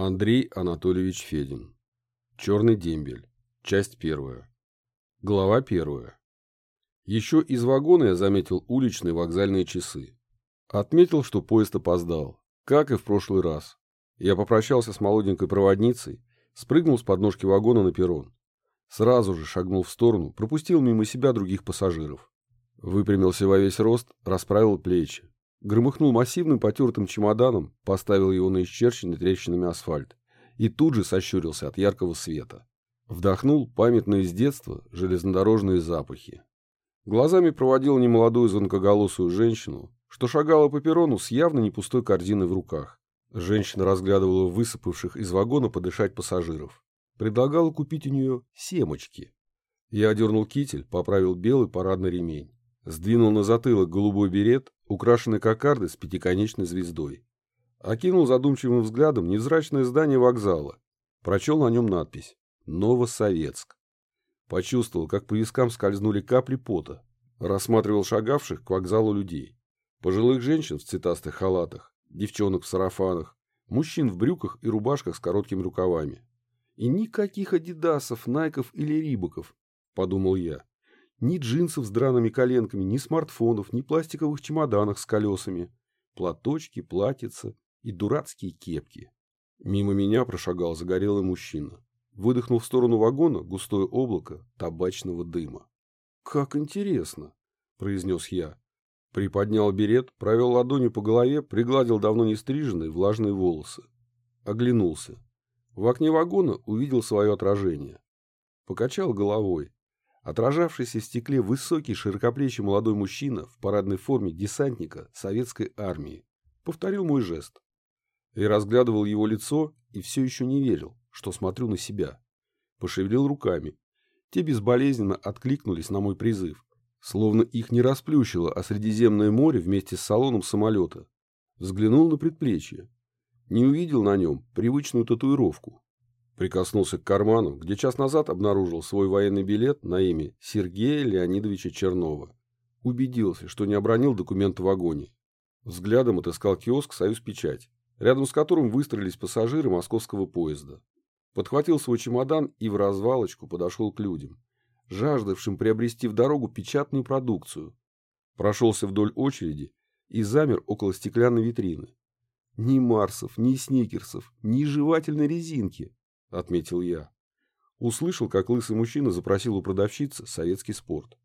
Андрей Анатольевич Федин. Черный дембель. Часть первая. Глава первая. Еще из вагона я заметил уличные вокзальные часы. Отметил, что поезд опоздал, как и в прошлый раз. Я попрощался с молоденькой проводницей, спрыгнул с подножки вагона на перрон. Сразу же шагнул в сторону, пропустил мимо себя других пассажиров. Выпрямился во весь рост, расправил плечи, Громыхнул массивным потертым чемоданом, поставил его на исчерченный трещинами асфальт и тут же сощурился от яркого света. Вдохнул памятные с детства железнодорожные запахи. Глазами проводил немолодую звонкоголосую женщину, что шагала по перрону с явно не пустой корзиной в руках. Женщина разглядывала высыпавших из вагона подышать пассажиров. Предлагала купить у нее семечки. Я одернул китель, поправил белый парадный ремень. Сдвинул на затылок голубой берет, украшенный кокардой с пятиконечной звездой. Окинул задумчивым взглядом невзрачное здание вокзала. Прочел на нем надпись «Новосоветск». Почувствовал, как по вискам скользнули капли пота. Рассматривал шагавших к вокзалу людей. Пожилых женщин в цветастых халатах, девчонок в сарафанах, мужчин в брюках и рубашках с короткими рукавами. И никаких адидасов, найков или рибоков, подумал я. Ни джинсов с драными коленками, ни смартфонов, ни пластиковых чемоданах с колесами. Платочки, платьица и дурацкие кепки. Мимо меня прошагал загорелый мужчина. Выдохнул в сторону вагона густое облако табачного дыма. «Как интересно!» – произнес я. Приподнял берет, провел ладонью по голове, пригладил давно не стриженные влажные волосы. Оглянулся. В окне вагона увидел свое отражение. Покачал головой. Отражавшийся в стекле высокий широкоплечий молодой мужчина в парадной форме десантника советской армии повторил мой жест. И разглядывал его лицо и все еще не верил, что смотрю на себя. Пошевелил руками. Те безболезненно откликнулись на мой призыв, словно их не расплющило, а Средиземное море вместе с салоном самолета. Взглянул на предплечье. Не увидел на нем привычную татуировку, Прикоснулся к карману, где час назад обнаружил свой военный билет на имя Сергея Леонидовича Чернова. Убедился, что не обронил документ в вагоне. Взглядом отыскал киоск «Союз Печать», рядом с которым выстроились пассажиры московского поезда. Подхватил свой чемодан и в развалочку подошел к людям, жаждавшим приобрести в дорогу печатную продукцию. Прошелся вдоль очереди и замер около стеклянной витрины. Ни Марсов, ни Сникерсов, ни жевательной резинки. — отметил я. Услышал, как лысый мужчина запросил у продавщицы советский спорт.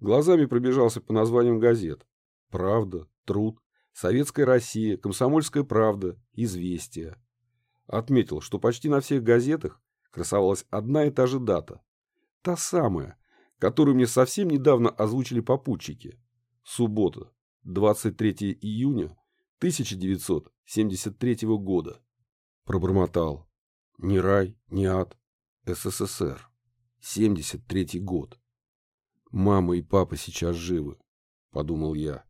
Глазами пробежался по названиям газет. «Правда», «Труд», «Советская Россия», «Комсомольская правда», «Известия». Отметил, что почти на всех газетах красовалась одна и та же дата. Та самая, которую мне совсем недавно озвучили попутчики. Суббота, 23 июня 1973 года. Пробормотал. Ни рай, ни ад. СССР. 73-й год. Мама и папа сейчас живы, подумал я.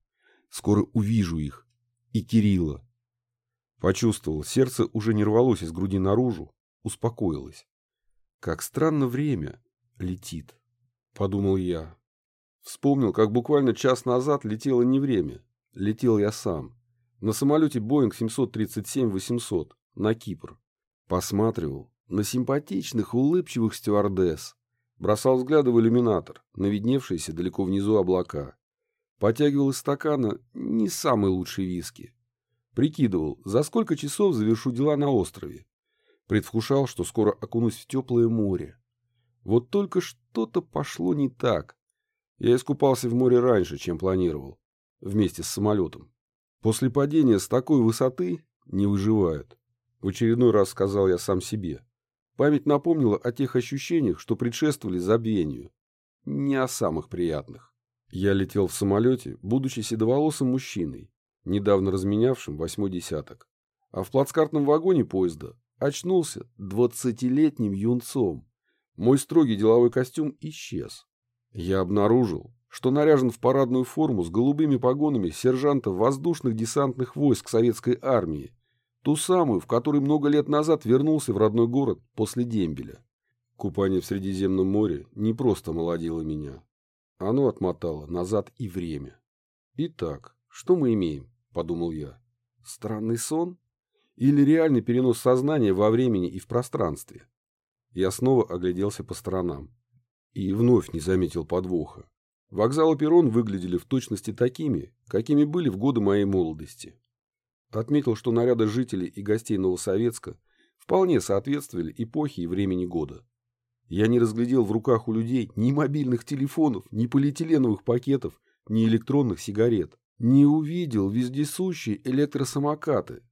Скоро увижу их. И Кирилла. Почувствовал, сердце уже не рвалось из груди наружу, успокоилось. Как странно время летит, подумал я. Вспомнил, как буквально час назад летело не время. Летел я сам. На самолете Boeing 737-800 на Кипр. Посматривал на симпатичных, улыбчивых стюардесс. Бросал взгляды в иллюминатор, на видневшиеся далеко внизу облака. Потягивал из стакана не самый лучший виски. Прикидывал, за сколько часов завершу дела на острове. Предвкушал, что скоро окунусь в теплое море. Вот только что-то пошло не так. Я искупался в море раньше, чем планировал. Вместе с самолетом. После падения с такой высоты не выживают. В очередной раз сказал я сам себе. Память напомнила о тех ощущениях, что предшествовали забвению. Не о самых приятных. Я летел в самолете, будучи седоволосым мужчиной, недавно разменявшим восьмой десяток. А в плацкартном вагоне поезда очнулся двадцатилетним юнцом. Мой строгий деловой костюм исчез. Я обнаружил, что наряжен в парадную форму с голубыми погонами сержанта воздушных десантных войск советской армии Ту самую, в которой много лет назад вернулся в родной город после дембеля. Купание в Средиземном море не просто молодило меня. Оно отмотало назад и время. «Итак, что мы имеем?» – подумал я. «Странный сон? Или реальный перенос сознания во времени и в пространстве? Я снова огляделся по сторонам. И вновь не заметил подвоха. Вокзал и перрон выглядели в точности такими, какими были в годы моей молодости. Отметил, что наряды жителей и гостей Новосоветска вполне соответствовали эпохе и времени года. Я не разглядел в руках у людей ни мобильных телефонов, ни полиэтиленовых пакетов, ни электронных сигарет. Не увидел вездесущие электросамокаты.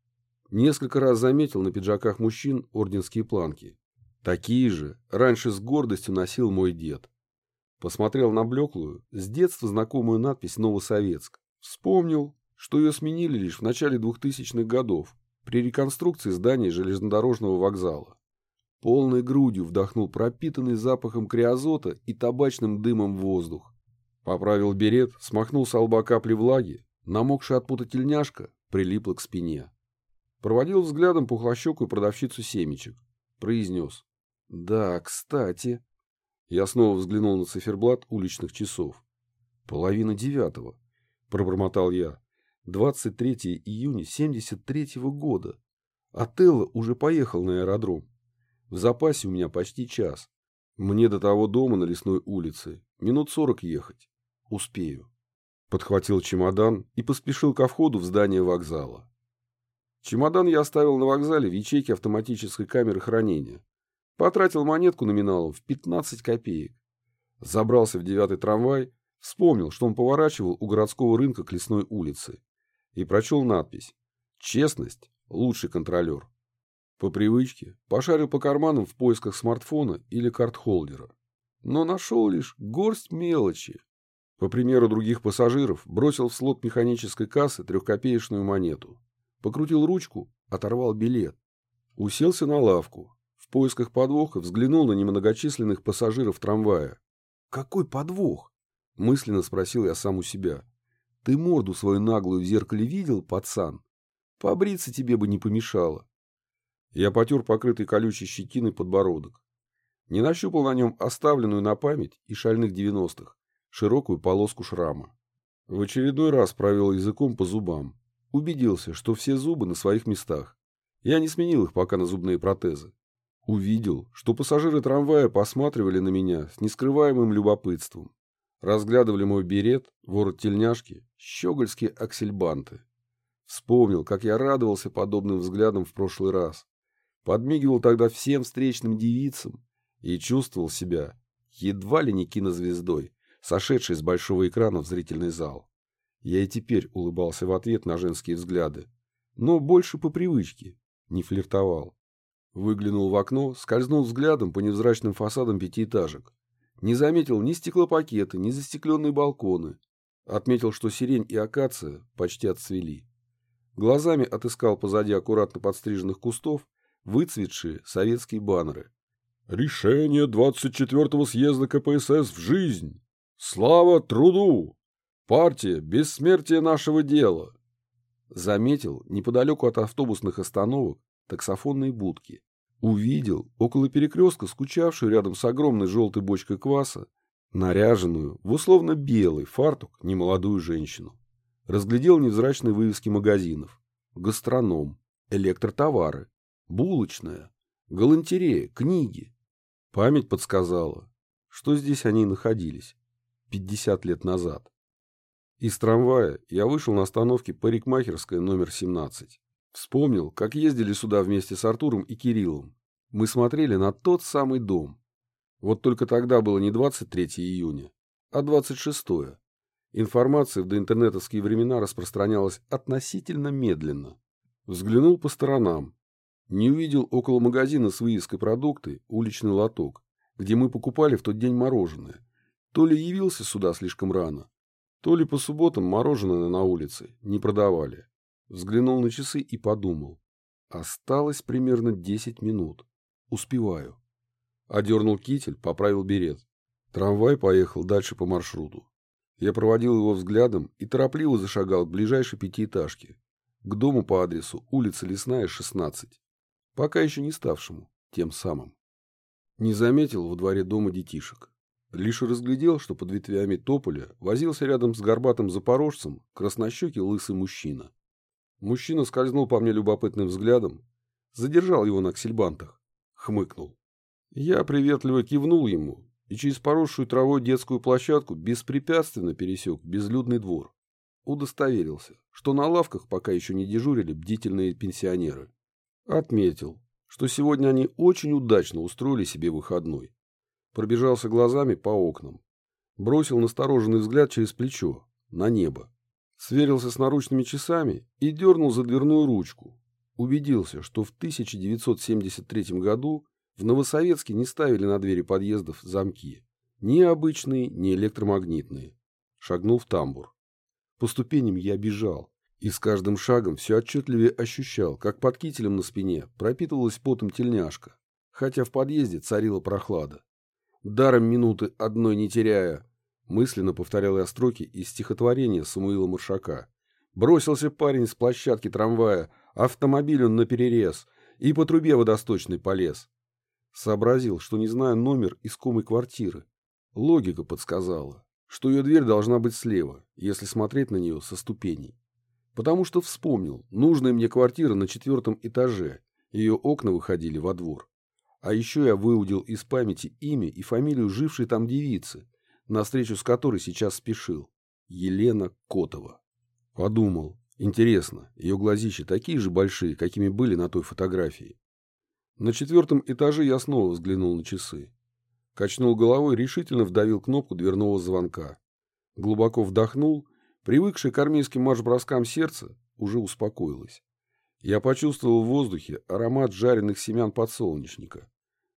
Несколько раз заметил на пиджаках мужчин орденские планки. Такие же раньше с гордостью носил мой дед. Посмотрел на блеклую, с детства знакомую надпись «Новосоветск». Вспомнил, что ее сменили лишь в начале 2000-х годов при реконструкции здания железнодорожного вокзала. Полной грудью вдохнул пропитанный запахом криозота и табачным дымом воздух. Поправил берет, смахнул с лба капли влаги, намокшая от пута тельняшка прилипла к спине. Проводил взглядом пухлощекую продавщицу семечек. Произнес. «Да, кстати...» Я снова взглянул на циферблат уличных часов. «Половина девятого», — пробормотал я. «23 июня 73 -го года. Телла уже поехал на аэродром. В запасе у меня почти час. Мне до того дома на лесной улице минут сорок ехать. Успею. Подхватил чемодан и поспешил ко входу в здание вокзала. Чемодан я оставил на вокзале в ячейке автоматической камеры хранения. Потратил монетку номиналом в 15 копеек. Забрался в девятый трамвай, вспомнил, что он поворачивал у городского рынка к лесной улице. И прочел надпись «Честность – лучший контролер». По привычке пошарил по карманам в поисках смартфона или карт-холдера. Но нашел лишь горсть мелочи, по примеру других пассажиров, бросил в слот механической кассы трехкопеечную монету. Покрутил ручку, оторвал билет. Уселся на лавку. В поисках подвоха взглянул на немногочисленных пассажиров трамвая. «Какой подвох?» – мысленно спросил я сам у себя. «Ты морду свою наглую в зеркале видел, пацан? Побриться тебе бы не помешало». Я потер покрытый колючей щетиной подбородок. Не нащупал на нем оставленную на память и шальных девяностых широкую полоску шрама. В очередной раз провел языком по зубам. Убедился, что все зубы на своих местах. Я не сменил их пока на зубные протезы. Увидел, что пассажиры трамвая посматривали на меня с нескрываемым любопытством. Разглядывали мой берет, ворот тельняшки, щегольские аксельбанты. Вспомнил, как я радовался подобным взглядам в прошлый раз. Подмигивал тогда всем встречным девицам и чувствовал себя едва ли не кинозвездой, сошедший с большого экрана в зрительный зал. Я и теперь улыбался в ответ на женские взгляды, но больше по привычке, не флиртовал. Выглянул в окно, скользнул взглядом по невзрачным фасадам пятиэтажек. Не заметил ни стеклопакеты, ни застекленные балконы. Отметил, что сирень и акация почти отцвели. Глазами отыскал позади аккуратно подстриженных кустов выцветшие советские баннеры. «Решение 24-го съезда КПСС в жизнь! Слава труду! Партия – бессмертие нашего дела!» Заметил неподалеку от автобусных остановок таксофонные будки. Увидел около перекрестка скучавшую рядом с огромной желтой бочкой кваса наряженную в условно белый фартук немолодую женщину. Разглядел невзрачные вывески магазинов. Гастроном, электротовары, булочная, галантерея, книги. Память подсказала, что здесь они находились. 50 лет назад. Из трамвая я вышел на остановке парикмахерская номер 17. Вспомнил, как ездили сюда вместе с Артуром и Кириллом. Мы смотрели на тот самый дом. Вот только тогда было не 23 июня, а 26. Информация в доинтернетовские времена распространялась относительно медленно. Взглянул по сторонам. Не увидел около магазина с вывеской продукты уличный лоток, где мы покупали в тот день мороженое. То ли явился сюда слишком рано, то ли по субботам мороженое на улице не продавали. Взглянул на часы и подумал. Осталось примерно 10 минут. Успеваю. Одернул китель, поправил берет. Трамвай поехал дальше по маршруту. Я проводил его взглядом и торопливо зашагал к ближайшей пятиэтажке. К дому по адресу улица Лесная, 16. Пока еще не ставшему тем самым. Не заметил во дворе дома детишек. Лишь разглядел, что под ветвями тополя возился рядом с горбатым запорожцем краснощекий лысый мужчина. Мужчина скользнул по мне любопытным взглядом, задержал его на ксельбантах, хмыкнул. Я приветливо кивнул ему и через поросшую травой детскую площадку беспрепятственно пересек безлюдный двор. Удостоверился, что на лавках пока еще не дежурили бдительные пенсионеры. Отметил, что сегодня они очень удачно устроили себе выходной. Пробежался глазами по окнам. Бросил настороженный взгляд через плечо, на небо. Сверился с наручными часами и дернул за дверную ручку. Убедился, что в 1973 году в Новосоветске не ставили на двери подъездов замки. Ни обычные, ни электромагнитные. Шагнул в тамбур. По ступеням я бежал. И с каждым шагом все отчетливее ощущал, как под кителем на спине пропитывалась потом тельняшка, хотя в подъезде царила прохлада. Даром минуты одной не теряя, мысленно повторял я строки из стихотворения Самуила Маршака. Бросился парень с площадки трамвая, автомобиль он наперерез, и по трубе водосточный полез. Сообразил, что не знаю номер искомой квартиры. Логика подсказала, что ее дверь должна быть слева, если смотреть на нее со ступеней. Потому что вспомнил, нужная мне квартира на четвертом этаже, ее окна выходили во двор. А еще я выудил из памяти имя и фамилию жившей там девицы, на встречу с которой сейчас спешил. Елена Котова. Подумал, интересно, ее глазища такие же большие, какими были на той фотографии. На четвертом этаже я снова взглянул на часы. Качнул головой, решительно вдавил кнопку дверного звонка. Глубоко вдохнул, привыкший к армейским марш-броскам сердце уже успокоилось. Я почувствовал в воздухе аромат жареных семян подсолнечника.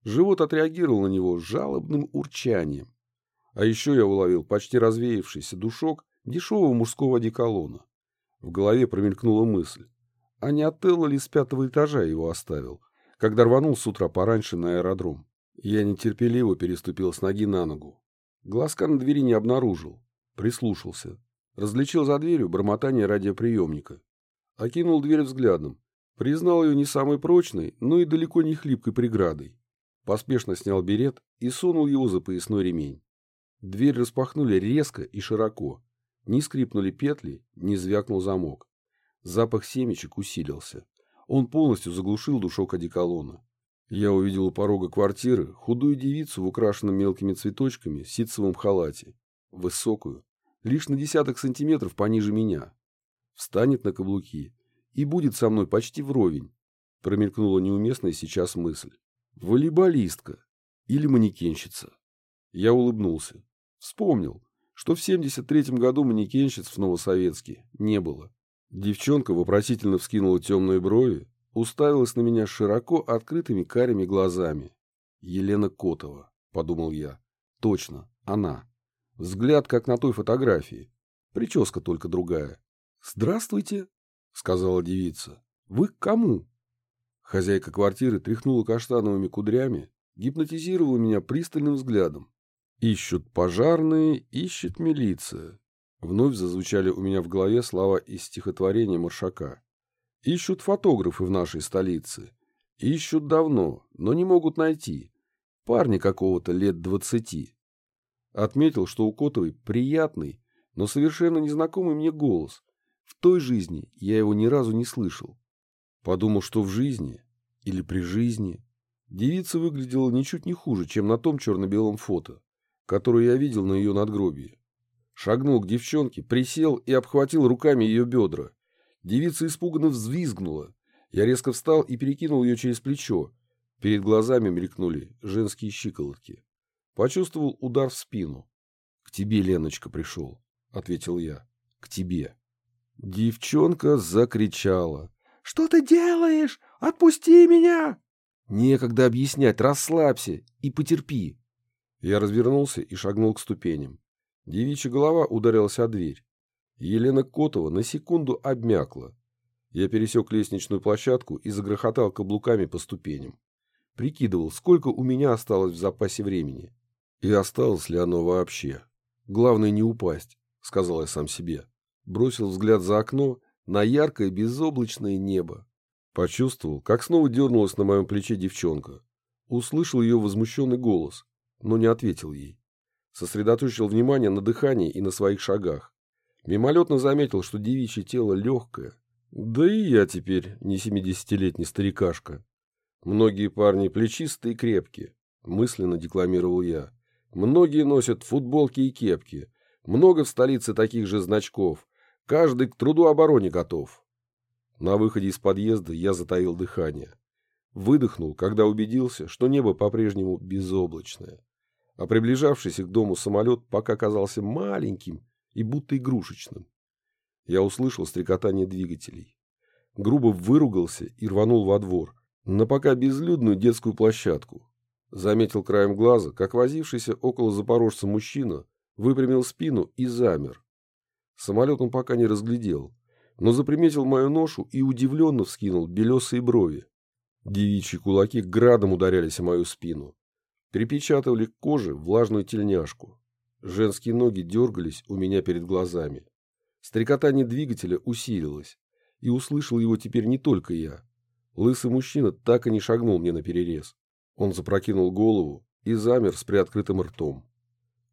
Живот отреагировал на него жалобным урчанием. А еще я уловил почти развеявшийся душок дешевого мужского одеколона. В голове промелькнула мысль. А не Отелло ли с пятого этажа его оставил, когда рванул с утра пораньше на аэродром? Я нетерпеливо переступил с ноги на ногу. Глазка на двери не обнаружил. Прислушался. Различил за дверью бормотание радиоприемника. Окинул дверь взглядом. Признал ее не самой прочной, но и далеко не хлипкой преградой. Поспешно снял берет и сунул его за поясной ремень. Дверь распахнули резко и широко. Не скрипнули петли, не звякнул замок. Запах семечек усилился. Он полностью заглушил душок одеколона. Я увидел у порога квартиры худую девицу в украшенном мелкими цветочками ситцевом халате. Высокую, лишь на десяток сантиметров пониже меня. Встанет на каблуки и будет со мной почти вровень. Промелькнула неуместная сейчас мысль. Волейболистка или манекенщица. Я улыбнулся. Вспомнил, что в 73-м году манекенщиц в Новосоветске не было. Девчонка вопросительно вскинула темные брови, уставилась на меня широко открытыми карими глазами. «Елена Котова», — подумал я. «Точно, она. Взгляд, как на той фотографии. Прическа только другая. «Здравствуйте», — сказала девица. «Вы к кому?» Хозяйка квартиры тряхнула каштановыми кудрями, гипнотизировала меня пристальным взглядом. «Ищут пожарные, ищет милиция». Вновь зазвучали у меня в голове слова из стихотворения Маршака. «Ищут фотографы в нашей столице. Ищут давно, но не могут найти. Парня какого-то лет двадцати. Отметил, что у Котовой приятный, но совершенно незнакомый мне голос. В той жизни я его ни разу не слышал. Подумал, что в жизни или при жизни девица выглядела ничуть не хуже, чем на том черно-белом фото, которое я видел на ее надгробии. Шагнул к девчонке, присел и обхватил руками ее бедра. Девица испуганно взвизгнула. Я резко встал и перекинул ее через плечо. Перед глазами мелькнули женские щиколотки. Почувствовал удар в спину. — К тебе, Леночка, пришел, — ответил я. — К тебе. Девчонка закричала. — Что ты делаешь? Отпусти меня! Некогда объяснять, расслабься и потерпи. Я развернулся и шагнул к ступеням. Девичья голова ударилась о дверь. Елена Котова на секунду обмякла. Я пересек лестничную площадку и загрохотал каблуками по ступеням. Прикидывал, сколько у меня осталось в запасе времени. И осталось ли оно вообще? Главное не упасть, сказал я сам себе. Бросил взгляд за окно на яркое безоблачное небо. Почувствовал, как снова дернулась на моем плече девчонка. Услышал ее возмущенный голос, но не ответил ей. Сосредоточил внимание на дыхании и на своих шагах. Мимолетно заметил, что девичье тело легкое, Да и я теперь не семидесятилетний старикашка. Многие парни плечистые и крепкие, мысленно декламировал я. Многие носят футболки и кепки. Много в столице таких же значков. Каждый к труду обороне готов. На выходе из подъезда я затаил дыхание. Выдохнул, когда убедился, что небо по-прежнему безоблачное. А приближавшийся к дому самолет пока казался маленьким и будто игрушечным. Я услышал стрекотание двигателей. Грубо выругался и рванул во двор, на пока безлюдную детскую площадку. Заметил краем глаза, как возившийся около запорожца мужчина выпрямил спину и замер. Самолет он пока не разглядел, но заприметил мою ношу и удивленно вскинул белесые брови. Девичьи кулаки градом ударялись о мою спину. Припечатывали к коже влажную тельняшку. Женские ноги дергались у меня перед глазами. Стрекотание двигателя усилилось, и услышал его теперь не только я. Лысый мужчина так и не шагнул мне на перерез. Он запрокинул голову и замер с приоткрытым ртом.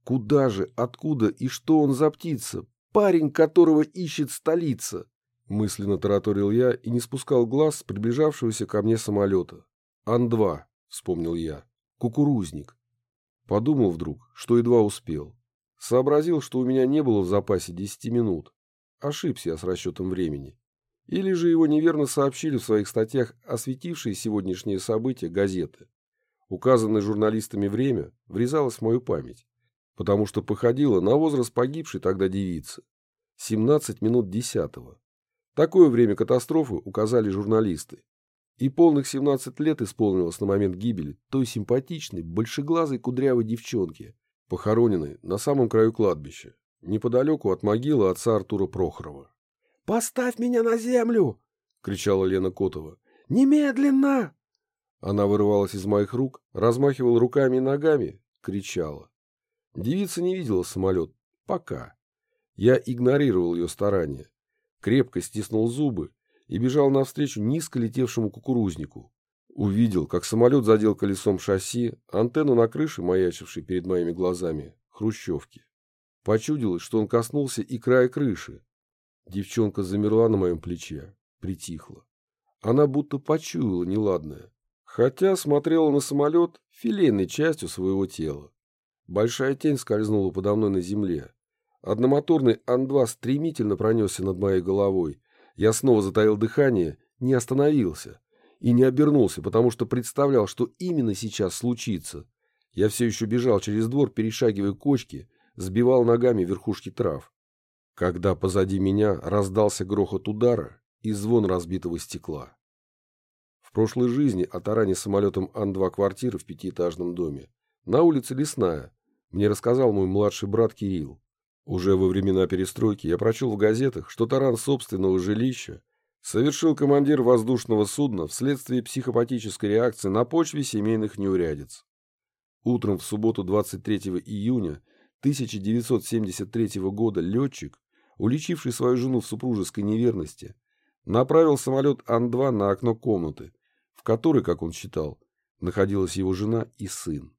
Куда же, откуда и что он за птица? Парень, которого ищет столица! Мысленно тараторил я и не спускал глаз с приближавшегося ко мне самолета. Ан-2, вспомнил я. Кукурузник. Подумал вдруг, что едва успел. Сообразил, что у меня не было в запасе десяти минут. Ошибся я с расчетом времени. Или же его неверно сообщили в своих статьях осветившие сегодняшние события газеты. Указанное журналистами время врезалось в мою память, потому что походило на возраст погибшей тогда девицы. 17 минут десятого. Такое время катастрофы указали журналисты. И полных 17 лет исполнилось на момент гибели той симпатичной, большеглазой кудрявой девчонки, похороненной на самом краю кладбища, неподалеку от могилы отца Артура Прохорова. «Поставь меня на землю!» — кричала Лена Котова. «Немедленно!» Она вырывалась из моих рук, размахивала руками и ногами, кричала. Девица не видела самолет. Пока. Я игнорировал ее старания. Крепко стиснул зубы и бежал навстречу низко летевшему кукурузнику. Увидел, как самолет задел колесом шасси, антенну на крыше, маячившей перед моими глазами, хрущевки. Почудилось, что он коснулся и края крыши. Девчонка замерла на моем плече, притихла. Она будто почуяла неладное, хотя смотрела на самолет филейной частью своего тела. Большая тень скользнула подо мной на земле. Одномоторный Ан-2 стремительно пронесся над моей головой. Я снова затаил дыхание, не остановился и не обернулся, потому что представлял, что именно сейчас случится. Я все еще бежал через двор, перешагивая кочки, сбивал ногами верхушки трав. Когда позади меня раздался грохот удара и звон разбитого стекла. В прошлой жизни о таране самолетом Ан-2 квартиры в пятиэтажном доме на улице Лесная мне рассказал мой младший брат Кирилл. Уже во времена перестройки я прочел в газетах, что таран собственного жилища совершил командир воздушного судна вследствие психопатической реакции на почве семейных неурядиц. Утром в субботу 23 июня 1973 года летчик, уличивший свою жену в супружеской неверности, направил самолет Ан-2 на окно комнаты, в которой, как он считал, находилась его жена и сын.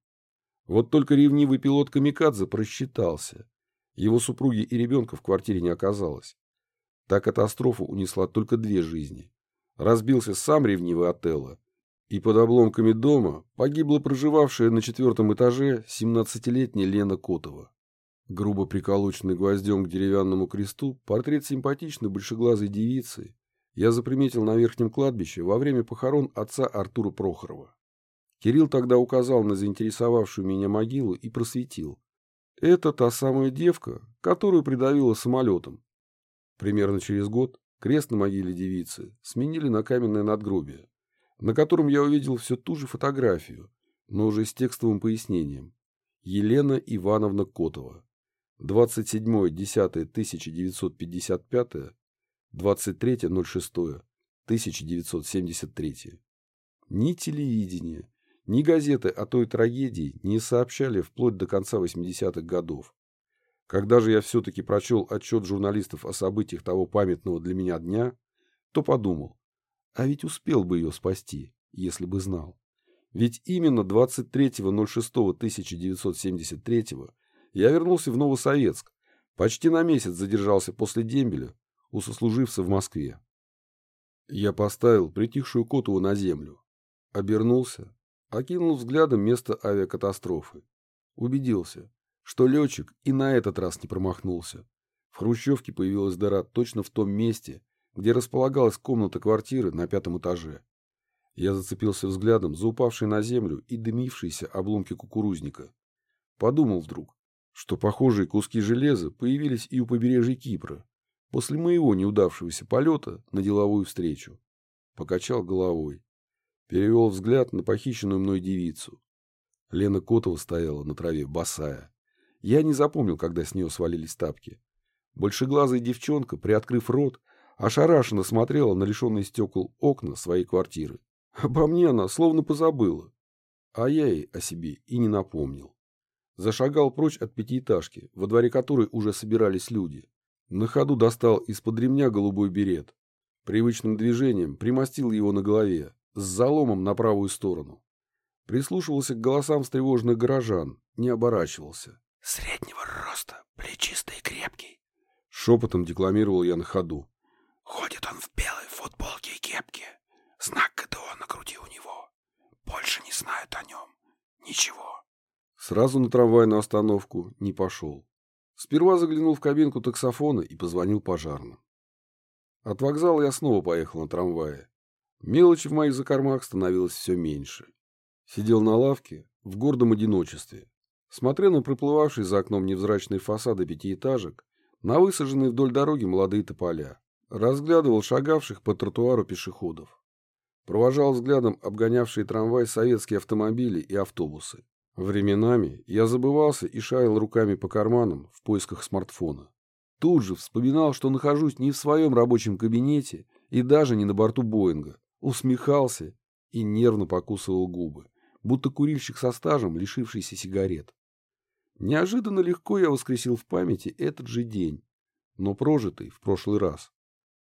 Вот только ревнивый пилот Камикадзе просчитался. Его супруги и ребенка в квартире не оказалось. Та катастрофа унесла только две жизни. Разбился сам ревнивый Отелло, и под обломками дома погибла проживавшая на четвертом этаже 17-летняя Лена Котова. Грубо приколоченный гвоздем к деревянному кресту портрет симпатичной большеглазой девицы я заприметил на верхнем кладбище во время похорон отца Артура Прохорова. Кирилл тогда указал на заинтересовавшую меня могилу и просветил. Это та самая девка, которую придавило самолетом. Примерно через год крест на могиле девицы сменили на каменное надгробие, на котором я увидел все ту же фотографию, но уже с текстовым пояснением. Елена Ивановна Котова. 27.10.1955, 23.06.1973. Ни телевидения, ни газеты о той трагедии не сообщали вплоть до конца 80-х годов. Когда же я все-таки прочел отчет журналистов о событиях того памятного для меня дня, то подумал, а ведь успел бы ее спасти, если бы знал. Ведь именно 23.06.1973 я вернулся в Новосоветск, почти на месяц задержался после дембеля у сослуживца в Москве. Я поставил притихшую Котову на землю. Обернулся, окинул взглядом место авиакатастрофы. Убедился, что летчик и на этот раз не промахнулся. В Хрущевке появилась дыра точно в том месте, где располагалась комната квартиры на пятом этаже. Я зацепился взглядом за упавший на землю и дымившиеся обломки кукурузника. Подумал вдруг, что похожие куски железа появились и у побережья Кипра, после моего неудавшегося полета на деловую встречу. Покачал головой. Перевел взгляд на похищенную мной девицу. Лена Котова стояла на траве, босая. Я не запомнил, когда с нее свалились тапки. Большеглазая девчонка, приоткрыв рот, ошарашенно смотрела на лишенные стекол окна своей квартиры. Обо мне она словно позабыла. А я ей о себе и не напомнил. Зашагал прочь от пятиэтажки, во дворе которой уже собирались люди. На ходу достал из-под ремня голубой берет. Привычным движением примостил его на голове, с заломом на правую сторону. Прислушивался к голосам встревоженных горожан, не оборачивался. «Среднего роста, плечистый и крепкий», — шепотом декламировал я на ходу. «Ходит он в белой футболке и кепке. Знак ГДО на груди у него. Больше не знают о нем. Ничего». Сразу на трамвайную остановку не пошел. Сперва заглянул в кабинку таксофона и позвонил пожарным. От вокзала я снова поехал на трамвае. Мелочи в моих закормах становилось все меньше. Сидел на лавке в гордом одиночестве. Смотрел на проплывавшие за окном невзрачные фасады пятиэтажек, на высаженные вдоль дороги молодые тополя. Разглядывал шагавших по тротуару пешеходов. Провожал взглядом обгонявшие трамвай советские автомобили и автобусы. Временами я забывался и шарил руками по карманам в поисках смартфона. Тут же вспоминал, что нахожусь не в своем рабочем кабинете и даже не на борту Боинга. Усмехался и нервно покусывал губы, будто курильщик со стажем, лишившийся сигарет. Неожиданно легко я воскресил в памяти этот же день, но прожитый в прошлый раз.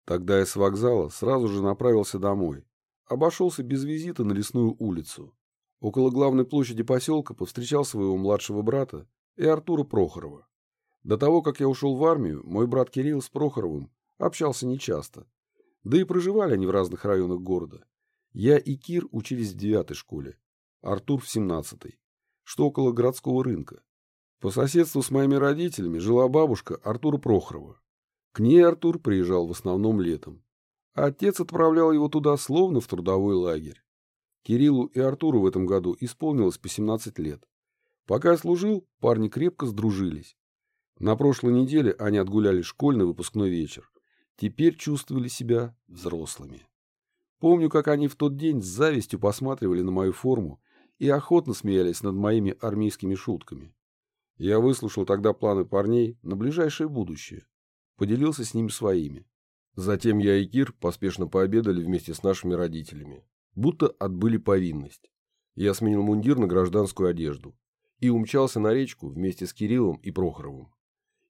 Тогда я с вокзала сразу же направился домой. Обошелся без визита на лесную улицу. Около главной площади поселка повстречал своего младшего брата и Артура Прохорова. До того, как я ушел в армию, мой брат Кирилл с Прохоровым общался нечасто. Да и проживали они в разных районах города. Я и Кир учились в девятой школе, Артур в семнадцатой, что около городского рынка. По соседству с моими родителями жила бабушка Артура Прохорова. К ней Артур приезжал в основном летом. А отец отправлял его туда словно в трудовой лагерь. Кириллу и Артуру в этом году исполнилось по 17 лет. Пока я служил, парни крепко сдружились. На прошлой неделе они отгуляли школьный выпускной вечер. Теперь чувствовали себя взрослыми. Помню, как они в тот день с завистью посматривали на мою форму и охотно смеялись над моими армейскими шутками. Я выслушал тогда планы парней на ближайшее будущее. Поделился с ними своими. Затем я и Кир поспешно пообедали вместе с нашими родителями будто отбыли повинность. Я сменил мундир на гражданскую одежду и умчался на речку вместе с Кириллом и Прохоровым.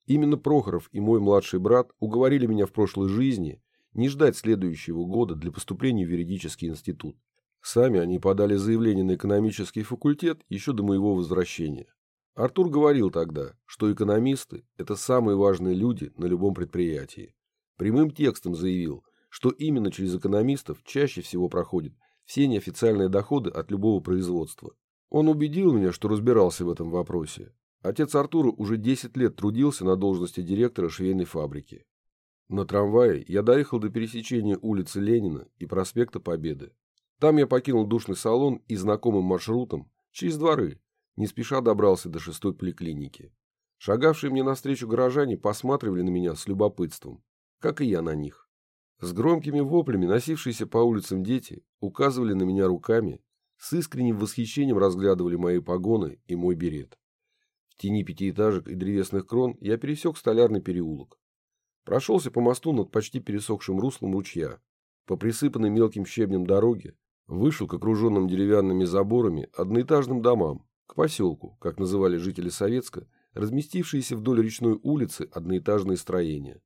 Именно Прохоров и мой младший брат уговорили меня в прошлой жизни не ждать следующего года для поступления в юридический институт. Сами они подали заявление на экономический факультет еще до моего возвращения. Артур говорил тогда, что экономисты – это самые важные люди на любом предприятии. Прямым текстом заявил, что именно через экономистов чаще всего проходит все неофициальные доходы от любого производства. Он убедил меня, что разбирался в этом вопросе. Отец Артура уже 10 лет трудился на должности директора швейной фабрики. На трамвае я доехал до пересечения улицы Ленина и проспекта Победы. Там я покинул душный салон и знакомым маршрутом через дворы не спеша добрался до шестой поликлиники. Шагавшие мне навстречу горожане посматривали на меня с любопытством, как и я на них. С громкими воплями носившиеся по улицам дети указывали на меня руками, с искренним восхищением разглядывали мои погоны и мой берет. Тени пятиэтажек и древесных крон я пересек столярный переулок. Прошелся по мосту над почти пересохшим руслом ручья, по присыпанной мелким щебнем дороге, вышел к окруженным деревянными заборами одноэтажным домам, к поселку, как называли жители Советска, разместившиеся вдоль речной улицы одноэтажные строения.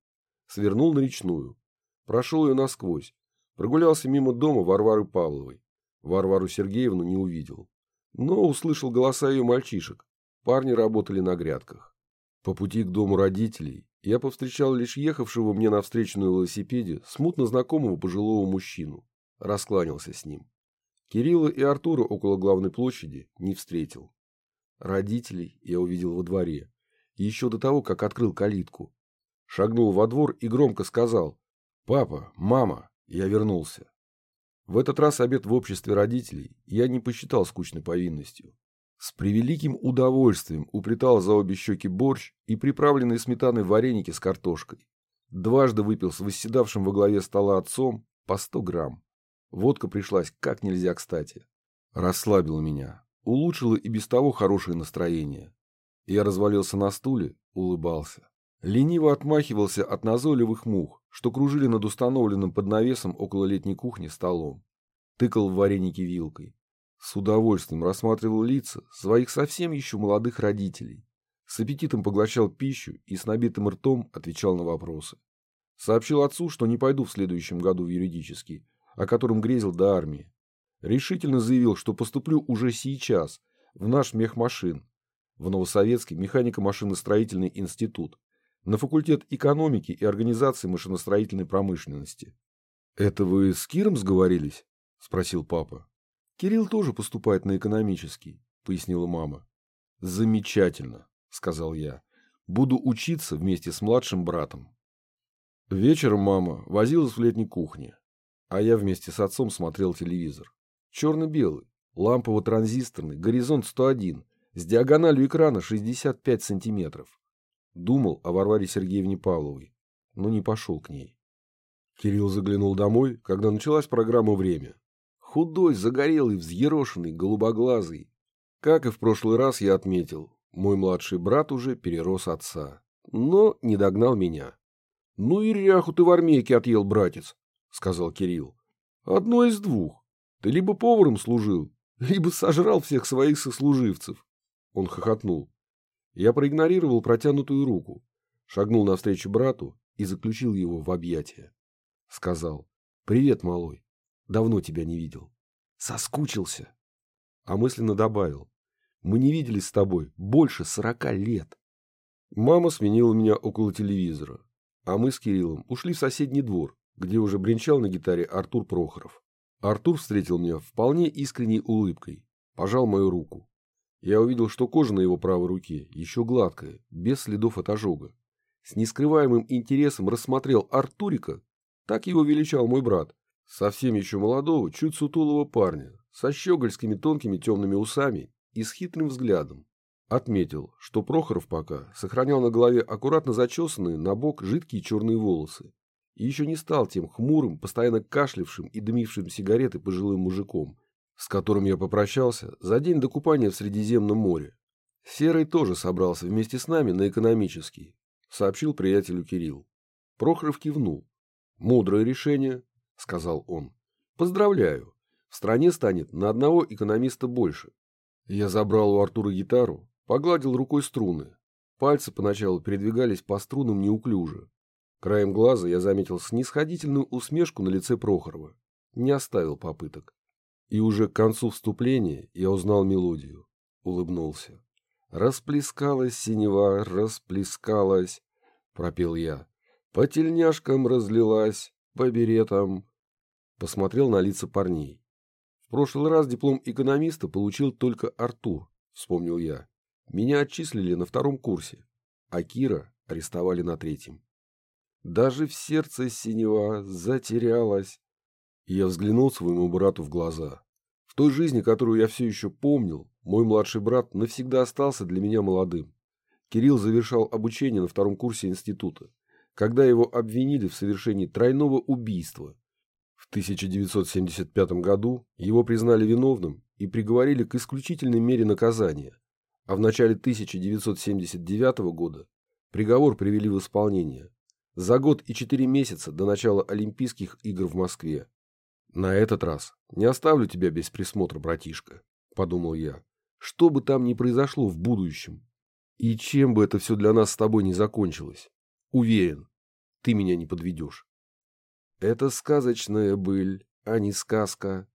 Свернул на речную, Прошел ее насквозь. Прогулялся мимо дома Варвары Павловой. Варвару Сергеевну не увидел. Но услышал голоса ее мальчишек. Парни работали на грядках. По пути к дому родителей я повстречал лишь ехавшего мне навстречу на велосипеде смутно знакомого пожилого мужчину. Раскланялся с ним. Кирилла и Артура около главной площади не встретил. Родителей я увидел во дворе, еще до того, как открыл калитку. Шагнул во двор и громко сказал «Папа, мама, я вернулся». В этот раз обед в обществе родителей я не посчитал скучной повинностью. С превеликим удовольствием уплетал за обе щеки борщ и приправленные сметаной вареники с картошкой. Дважды выпил с восседавшим во главе стола отцом по сто грамм. Водка пришлась как нельзя кстати. Расслабила меня, улучшила и без того хорошее настроение. Я развалился на стуле, улыбался. Лениво отмахивался от назойливых мух, что кружили над установленным под навесом около летней кухни столом. Тыкал в вареники вилкой. С удовольствием рассматривал лица своих совсем еще молодых родителей. С аппетитом поглощал пищу и с набитым ртом отвечал на вопросы. Сообщил отцу, что не пойду в следующем году в юридический, о котором грезил до армии. Решительно заявил, что поступлю уже сейчас в наш мехмашин, в Новосоветский механико-машиностроительный институт, на факультет экономики и организации машиностроительной промышленности. — Это вы с Киром сговорились? — спросил папа. Кирилл тоже поступает на экономический, пояснила мама. Замечательно, сказал я. Буду учиться вместе с младшим братом. Вечером мама возилась в летней кухне, а я вместе с отцом смотрел телевизор. Черно-белый, лампово-транзисторный, горизонт 101, с диагональю экрана 65 сантиметров. Думал о Варваре Сергеевне Павловой, но не пошел к ней. Кирилл заглянул домой, когда началась программа «Время». Худой, загорелый, взъерошенный, голубоглазый. Как и в прошлый раз я отметил, мой младший брат уже перерос отца, но не догнал меня. — Ну и ряху ты в армейке отъел, братец, — сказал Кирилл. — Одно из двух. Ты либо поваром служил, либо сожрал всех своих сослуживцев. Он хохотнул. Я проигнорировал протянутую руку, шагнул навстречу брату и заключил его в объятия. Сказал, «Привет, малой. Давно тебя не видел. Соскучился. А мысленно добавил. Мы не виделись с тобой больше сорока лет. Мама сменила меня около телевизора, а мы с Кириллом ушли в соседний двор, где уже бренчал на гитаре Артур Прохоров. Артур встретил меня вполне искренней улыбкой, пожал мою руку. Я увидел, что кожа на его правой руке еще гладкая, без следов от ожога. С нескрываемым интересом рассмотрел Артурика, так его величал мой брат, Совсем еще молодого, чуть сутулого парня, со щегольскими тонкими темными усами и с хитрым взглядом. Отметил, что Прохоров пока сохранял на голове аккуратно зачесанные на бок жидкие черные волосы и еще не стал тем хмурым, постоянно кашлявшим и дымившим сигареты пожилым мужиком, с которым я попрощался за день до купания в Средиземном море. Серый тоже собрался вместе с нами на экономический, сообщил приятелю Кирилл. Прохоров кивнул. Мудрое решение, — сказал он. «Поздравляю. В стране станет на одного экономиста больше». Я забрал у Артура гитару, погладил рукой струны. Пальцы поначалу передвигались по струнам неуклюже. Краем глаза я заметил снисходительную усмешку на лице Прохорова. Не оставил попыток. И уже к концу вступления я узнал мелодию. Улыбнулся. «Расплескалась синева, расплескалась», — пропел я. «По тельняшкам разлилась, по беретам. Посмотрел на лица парней. В прошлый раз диплом экономиста получил только Артур, вспомнил я. Меня отчислили на втором курсе, а Кира арестовали на третьем. Даже в сердце синева затерялась. Я взглянул своему брату в глаза. В той жизни, которую я все еще помнил, мой младший брат навсегда остался для меня молодым. Кирилл завершал обучение на втором курсе института когда его обвинили в совершении тройного убийства. В 1975 году его признали виновным и приговорили к исключительной мере наказания, а в начале 1979 года приговор привели в исполнение за год и четыре месяца до начала Олимпийских игр в Москве. «На этот раз не оставлю тебя без присмотра, братишка», — подумал я. «Что бы там ни произошло в будущем, и чем бы это все для нас с тобой не закончилось, Уверен, ты меня не подведешь. Это сказочная быль, а не сказка.